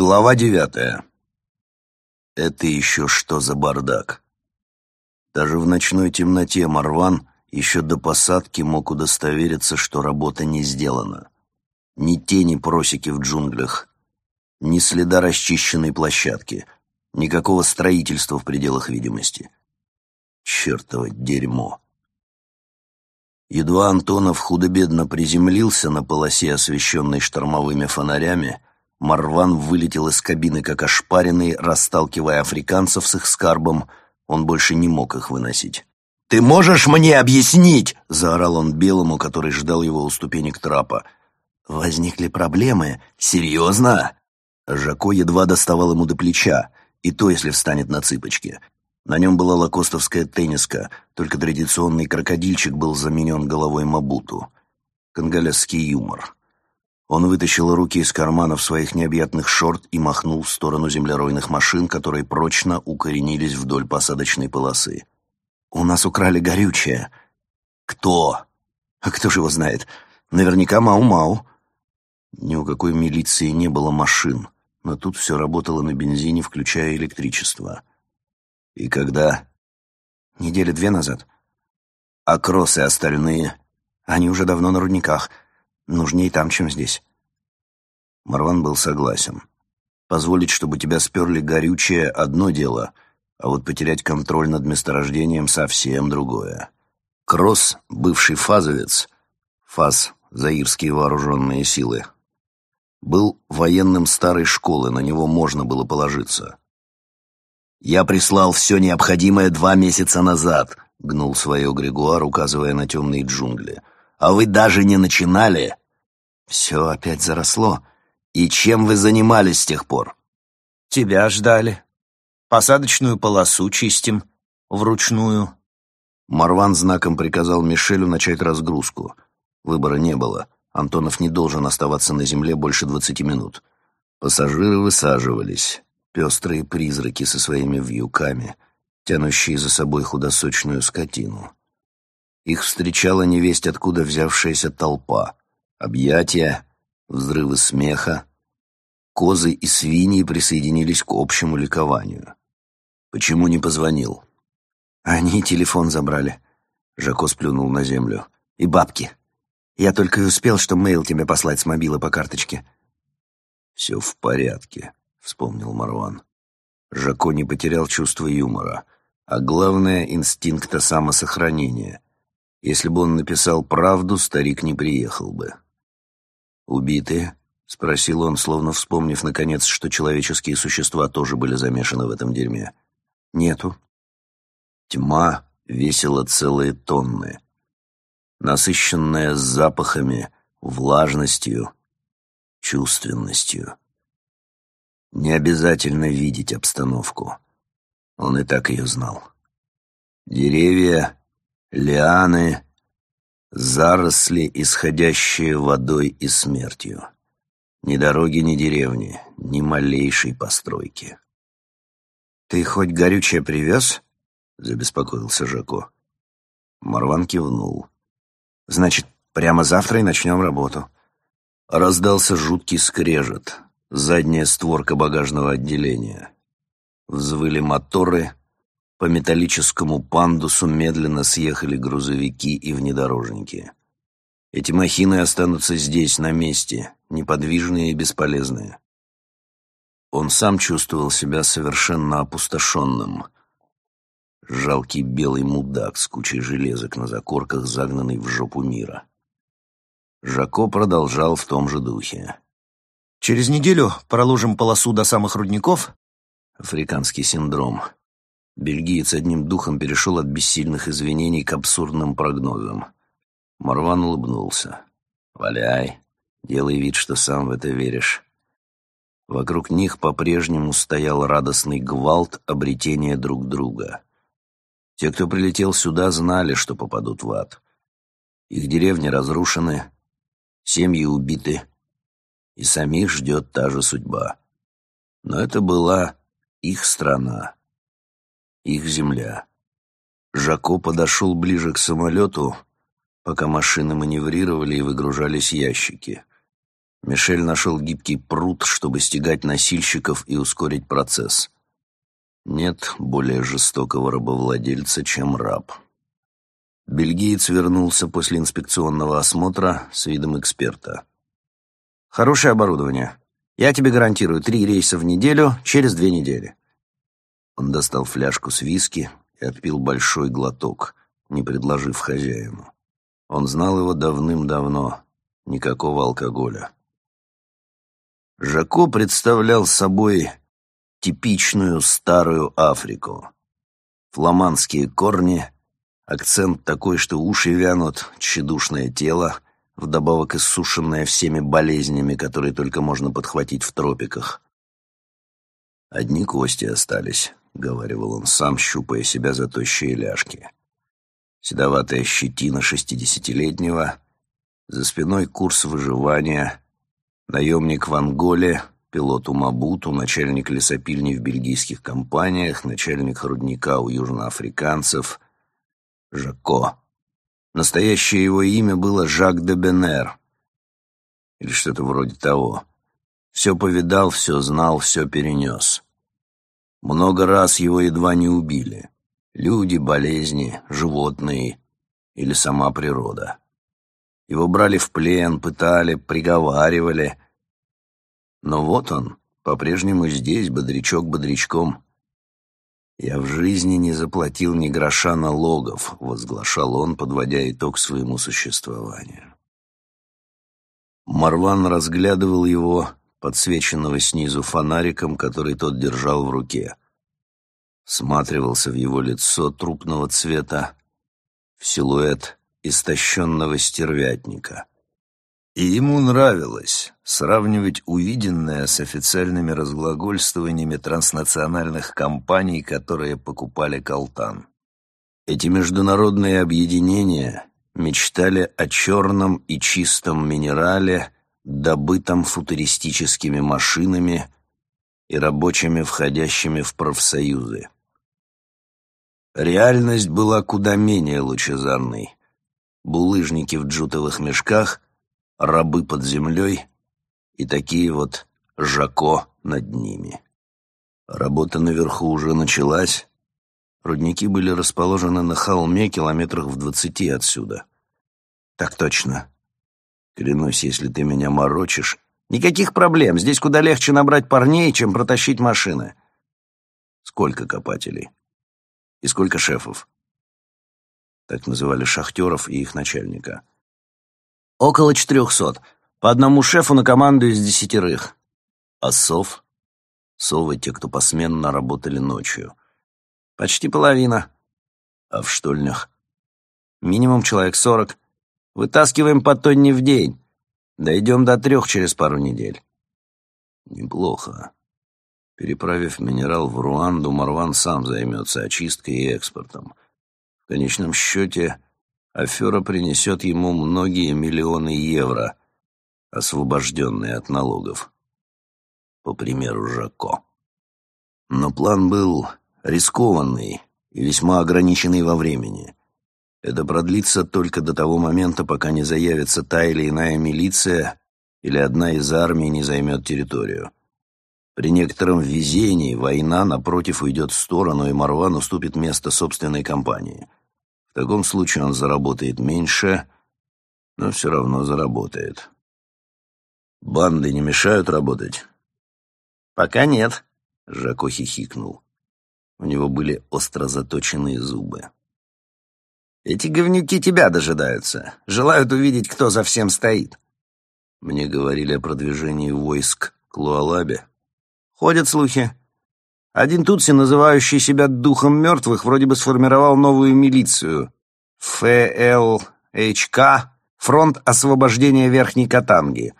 Глава девятая. Это еще что за бардак? Даже в ночной темноте Марван еще до посадки мог удостовериться, что работа не сделана. Ни тени просеки в джунглях, ни следа расчищенной площадки, никакого строительства в пределах видимости. Чертово дерьмо. Едва Антонов худо-бедно приземлился на полосе, освещенной штормовыми фонарями, Марван вылетел из кабины как ошпаренный, расталкивая африканцев с их скарбом. Он больше не мог их выносить. «Ты можешь мне объяснить?» — заорал он белому, который ждал его у ступенек трапа. «Возникли проблемы? Серьезно?» Жако едва доставал ему до плеча, и то, если встанет на цыпочки. На нем была лакостовская тенниска, только традиционный крокодильчик был заменен головой Мабуту. Конголезский юмор. Он вытащил руки из карманов своих необъятных шорт и махнул в сторону землеройных машин, которые прочно укоренились вдоль посадочной полосы. «У нас украли горючее». «Кто?» «А кто же его знает? Наверняка Мау-Мау». Ни у какой милиции не было машин, но тут все работало на бензине, включая электричество. «И когда?» «Недели две назад». «А кроссы остальные?» «Они уже давно на рудниках». Нужнее там, чем здесь. Марван был согласен. Позволить, чтобы тебя сперли горючее — одно дело, а вот потерять контроль над месторождением — совсем другое. Кросс, бывший фазовец, фаз — заирские вооруженные силы, был военным старой школы, на него можно было положиться. «Я прислал все необходимое два месяца назад», — гнул свое Григуар, указывая на темные джунгли. «А вы даже не начинали?» Все опять заросло. И чем вы занимались с тех пор? Тебя ждали. Посадочную полосу чистим. Вручную. Марван знаком приказал Мишелю начать разгрузку. Выбора не было. Антонов не должен оставаться на земле больше двадцати минут. Пассажиры высаживались. Пестрые призраки со своими вьюками, тянущие за собой худосочную скотину. Их встречала невесть откуда взявшаяся толпа. Объятия, взрывы смеха. Козы и свиньи присоединились к общему ликованию. Почему не позвонил? Они телефон забрали. Жако сплюнул на землю. И бабки. Я только и успел, что мейл тебе послать с мобила по карточке. «Все в порядке», — вспомнил Марван. Жако не потерял чувство юмора, а главное — инстинкта самосохранения. Если бы он написал правду, старик не приехал бы. «Убитые?» — спросил он, словно вспомнив, наконец, что человеческие существа тоже были замешаны в этом дерьме. «Нету». Тьма весила целые тонны, насыщенная запахами, влажностью, чувственностью. Не обязательно видеть обстановку. Он и так ее знал. Деревья, лианы, Заросли, исходящие водой и смертью. Ни дороги, ни деревни, ни малейшей постройки. «Ты хоть горючее привез?» — забеспокоился Жако. Марван кивнул. «Значит, прямо завтра и начнем работу». Раздался жуткий скрежет. Задняя створка багажного отделения. Взвыли моторы, по металлическому пандусу медленно съехали грузовики и внедорожники. Эти махины останутся здесь, на месте, неподвижные и бесполезные. Он сам чувствовал себя совершенно опустошенным. Жалкий белый мудак с кучей железок на закорках, загнанный в жопу мира. Жако продолжал в том же духе. «Через неделю проложим полосу до самых рудников?» Африканский синдром — Бельгиец одним духом перешел от бессильных извинений к абсурдным прогнозам. Марван улыбнулся. «Валяй, делай вид, что сам в это веришь». Вокруг них по-прежнему стоял радостный гвалт обретения друг друга. Те, кто прилетел сюда, знали, что попадут в ад. Их деревни разрушены, семьи убиты, и самих ждет та же судьба. Но это была их страна их земля. Жако подошел ближе к самолету, пока машины маневрировали и выгружались ящики. Мишель нашел гибкий пруд, чтобы стегать носильщиков и ускорить процесс. Нет более жестокого рабовладельца, чем раб. Бельгиец вернулся после инспекционного осмотра с видом эксперта. «Хорошее оборудование. Я тебе гарантирую три рейса в неделю через две недели». Он достал фляжку с виски и отпил большой глоток, не предложив хозяину. Он знал его давным-давно. Никакого алкоголя. Жако представлял собой типичную старую Африку. Фламандские корни, акцент такой, что уши вянут, тщедушное тело, вдобавок иссушенное всеми болезнями, которые только можно подхватить в тропиках. «Одни кости остались», — говорил он сам, щупая себя за тощие ляжки. Седоватая щетина шестидесятилетнего, за спиной курс выживания, наемник в Анголе — пилоту Мабуту, начальник лесопильни в бельгийских компаниях, начальник рудника у южноафриканцев, Жако. Настоящее его имя было Жак де Бенер, или что-то вроде того. Все повидал, все знал, все перенес. Много раз его едва не убили. Люди, болезни, животные или сама природа. Его брали в плен, пытали, приговаривали — но вот он, по-прежнему здесь, бодрячок бодрячком. «Я в жизни не заплатил ни гроша налогов», — возглашал он, подводя итог своему существованию. Марван разглядывал его, подсвеченного снизу фонариком, который тот держал в руке. Сматривался в его лицо трупного цвета, в силуэт истощенного стервятника — и ему нравилось сравнивать увиденное с официальными разглагольствованиями транснациональных компаний, которые покупали колтан. Эти международные объединения мечтали о черном и чистом минерале, добытом футуристическими машинами и рабочими, входящими в профсоюзы. Реальность была куда менее лучезарной. Булыжники в джутовых мешках — рабы под землей и такие вот Жако над ними. Работа наверху уже началась. Рудники были расположены на холме километрах в двадцати отсюда. Так точно. Клянусь, если ты меня морочишь... Никаких проблем. Здесь куда легче набрать парней, чем протащить машины. Сколько копателей? И сколько шефов? Так называли шахтеров и их начальника. Около четырехсот. По одному шефу на команду из десятерых. А сов? Совы — те, кто посменно работали ночью. Почти половина. А в штольнях? Минимум человек сорок. Вытаскиваем по тонне в день. Дойдем до трех через пару недель. Неплохо. Переправив минерал в Руанду, Марван сам займется очисткой и экспортом. В конечном счете афера принесет ему многие миллионы евро, освобожденные от налогов. По примеру Жако. Но план был рискованный и весьма ограниченный во времени. Это продлится только до того момента, пока не заявится та или иная милиция или одна из армий не займет территорию. При некотором везении война, напротив, уйдет в сторону, и Марван уступит место собственной компании — в таком случае он заработает меньше, но все равно заработает. Банды не мешают работать? Пока нет, Жако хихикнул. У него были остро заточенные зубы. Эти говнюки тебя дожидаются. Желают увидеть, кто за всем стоит. Мне говорили о продвижении войск к Луалабе. Ходят слухи. Один тутси, называющий себя духом мертвых, вроде бы сформировал новую милицию. ФЛХК — Фронт освобождения Верхней Катанги.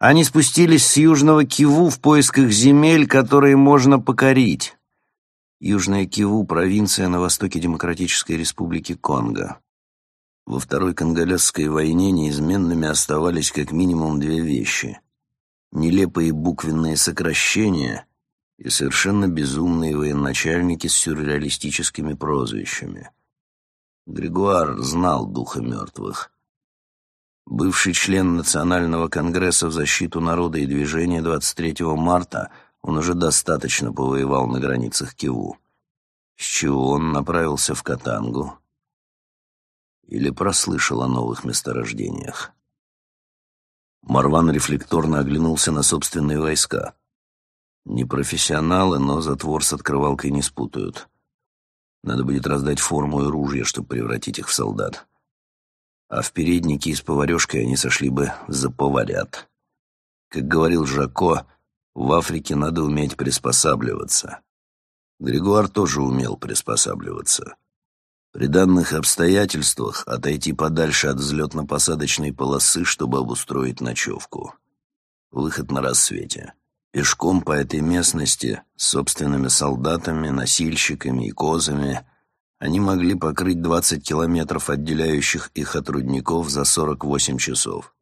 Они спустились с Южного Киву в поисках земель, которые можно покорить. Южная Киву — провинция на востоке Демократической Республики Конго. Во Второй Конголезской войне неизменными оставались как минимум две вещи. Нелепые буквенные сокращения — и совершенно безумные военачальники с сюрреалистическими прозвищами. Григуар знал духа мертвых. Бывший член Национального конгресса в защиту народа и движения 23 марта, он уже достаточно повоевал на границах Киву. С чего он направился в Катангу? Или прослышал о новых месторождениях? Марван рефлекторно оглянулся на собственные войска. Не профессионалы, но затвор с открывалкой не спутают. Надо будет раздать форму и ружья, чтобы превратить их в солдат. А в переднике с поварешкой они сошли бы за поварят. Как говорил Жако, в Африке надо уметь приспосабливаться. Григуар тоже умел приспосабливаться. При данных обстоятельствах отойти подальше от взлетно-посадочной полосы, чтобы обустроить ночевку. Выход на рассвете. Пешком по этой местности, с собственными солдатами, носильщиками и козами, они могли покрыть 20 километров, отделяющих их от рудников, за 48 часов.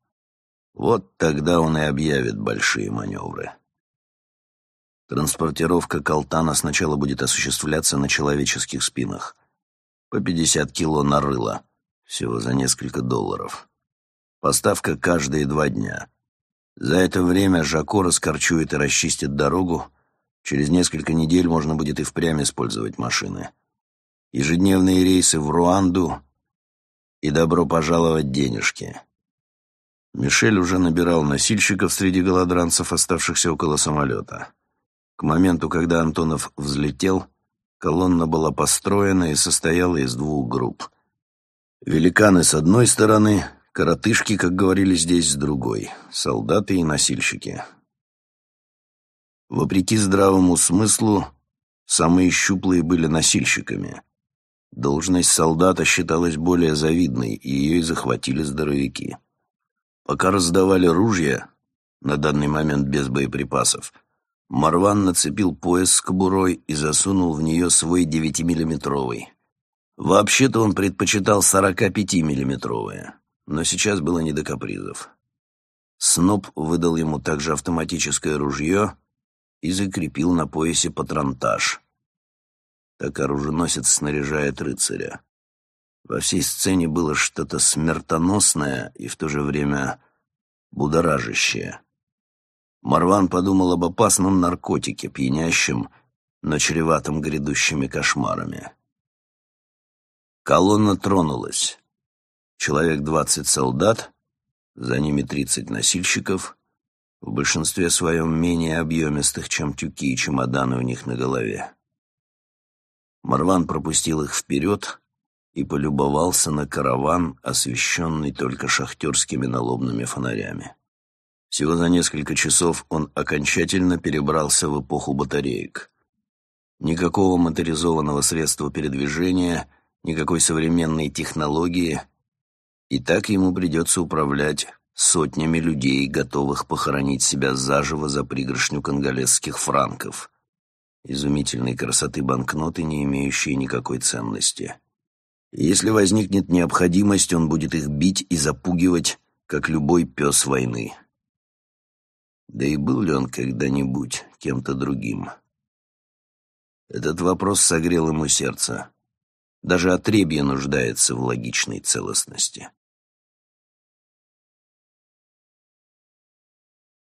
Вот тогда он и объявит большие маневры. Транспортировка колтана сначала будет осуществляться на человеческих спинах. По 50 кило на рыло, всего за несколько долларов. Поставка каждые два дня. За это время Жако раскорчует и расчистит дорогу. Через несколько недель можно будет и впрямь использовать машины. Ежедневные рейсы в Руанду и добро пожаловать денежки. Мишель уже набирал носильщиков среди голодранцев, оставшихся около самолета. К моменту, когда Антонов взлетел, колонна была построена и состояла из двух групп. Великаны с одной стороны, коротышки, как говорили здесь, с другой, солдаты и носильщики. Вопреки здравому смыслу, самые щуплые были носильщиками. Должность солдата считалась более завидной, и ее и захватили здоровяки. Пока раздавали ружья, на данный момент без боеприпасов, Марван нацепил пояс с кобурой и засунул в нее свой девятимиллиметровый. Вообще-то он предпочитал 45-миллиметровые, но сейчас было не до капризов. Сноб выдал ему также автоматическое ружье и закрепил на поясе патронтаж. Так оруженосец снаряжает рыцаря. Во всей сцене было что-то смертоносное и в то же время будоражащее. Марван подумал об опасном наркотике, пьянящем, но чреватом грядущими кошмарами. Колонна тронулась. Человек двадцать солдат, за ними тридцать носильщиков, в большинстве своем менее объемистых, чем тюки и чемоданы у них на голове. Марван пропустил их вперед и полюбовался на караван, освещенный только шахтерскими налобными фонарями. Всего за несколько часов он окончательно перебрался в эпоху батареек. Никакого моторизованного средства передвижения, никакой современной технологии, и так ему придется управлять сотнями людей, готовых похоронить себя заживо за пригоршню конголезских франков, изумительной красоты банкноты, не имеющие никакой ценности. если возникнет необходимость, он будет их бить и запугивать, как любой пес войны. Да и был ли он когда-нибудь кем-то другим? Этот вопрос согрел ему сердце. Даже отребье нуждается в логичной целостности.